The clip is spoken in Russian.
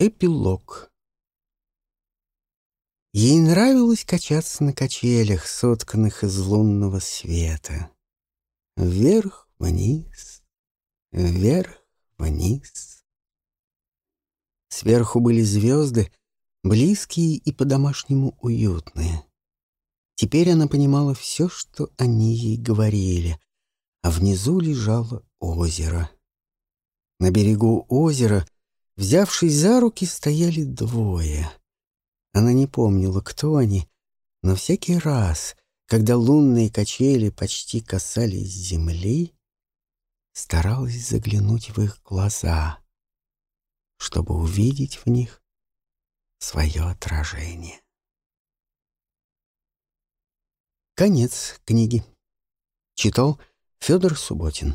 Эпилог Ей нравилось качаться на качелях, сотканных из лунного света. Вверх-вниз, вверх-вниз. Сверху были звезды, близкие и по-домашнему уютные. Теперь она понимала все, что они ей говорили, а внизу лежало озеро. На берегу озера — Взявшись за руки, стояли двое. Она не помнила, кто они, но всякий раз, когда лунные качели почти касались земли, старалась заглянуть в их глаза, чтобы увидеть в них свое отражение. Конец книги. Читал Федор Субботин.